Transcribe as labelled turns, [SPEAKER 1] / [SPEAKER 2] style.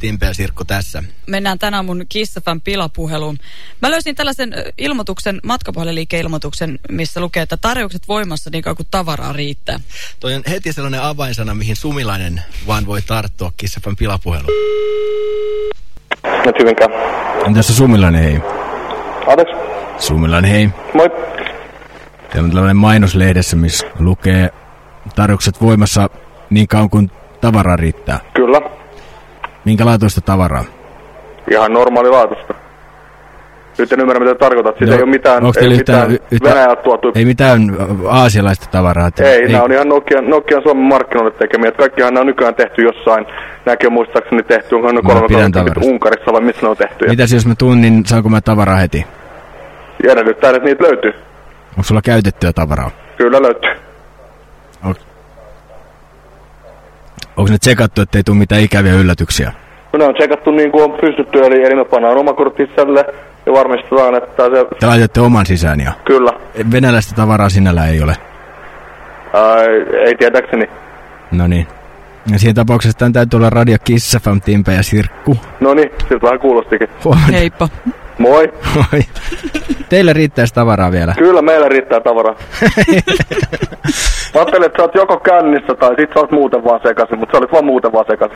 [SPEAKER 1] Timpe ja Sirkku tässä.
[SPEAKER 2] Mennään tänään mun Kissafan pilapuheluun. Mä löysin tällaisen ilmoituksen, matkapuheliliikeilmoituksen, missä lukee, että tarjoukset voimassa niin kauan kuin tavaraa riittää.
[SPEAKER 1] Toi on heti sellainen avainsana, mihin Sumilainen vaan voi tarttua Kissafan pilapuheluun.
[SPEAKER 3] Nyt hyvinkään.
[SPEAKER 4] Tässä Sumilainen hei.
[SPEAKER 3] Anteeksi?
[SPEAKER 4] Sumilainen hei.
[SPEAKER 3] Moi.
[SPEAKER 4] Täällä on tällainen mainoslehdessä, missä lukee tarjoukset voimassa niin kauan kuin tavaraa riittää.
[SPEAKER 3] Kyllä.
[SPEAKER 4] Minkälaatuista tavaraa?
[SPEAKER 3] Ihan normaali laatusta. Nyt en ymmärrä, mitä tarkoitat. Siitä
[SPEAKER 4] No,
[SPEAKER 3] ei ole mitään, ei mitään
[SPEAKER 4] yhtä-
[SPEAKER 3] Venäjältä tuotu.
[SPEAKER 4] Ei mitään aasialaista tavaraa. että-
[SPEAKER 3] Ei, nämä on ihan Nokian, Nokian Suomen markkinoille tekemiä. Kaikkihan nämä on nykyään tehty jossain. Nämäkin on muistaakseni tehty, onko ne kolme. Unkarissa vai missä ne on tehty.
[SPEAKER 4] Mitäs jos mä tuun, niin saanko mä tavaraa heti?
[SPEAKER 3] edellyttää, että niitä löytyy.
[SPEAKER 4] Onko sulla käytettyä tavaraa?
[SPEAKER 3] Kyllä löytyy.
[SPEAKER 4] Onko ne tsekattu, ettei tule mitään ikäviä yllätyksiä?
[SPEAKER 3] No, ne on tsekattu niin kuin on pystytty, eli, eli me pannaan oma kortti sisälle ja varmistetaan, että se...
[SPEAKER 4] Te laitatte oman sisään ja
[SPEAKER 3] Kyllä.
[SPEAKER 4] venäläistä tavaraa sinällä ei ole.
[SPEAKER 3] Ää, ei tietääkseni.
[SPEAKER 4] No niin. Ja siinä tapauksessa tämän täytyy olla Radio Kiss FM, Timpe ja Sirkku.
[SPEAKER 3] No niin, siltä vähän kuulostikin.
[SPEAKER 4] Huomenta.
[SPEAKER 2] Heippa.
[SPEAKER 3] Moi.
[SPEAKER 4] Moi. Teillä riittäisi tavaraa vielä.
[SPEAKER 3] Kyllä meillä riittää tavaraa. Mä ajattelin, että sä oot joko kännissä tai sit sä oot muuten vaan sekaisin, mutta sä olit vaan muuten vaan sekaisin.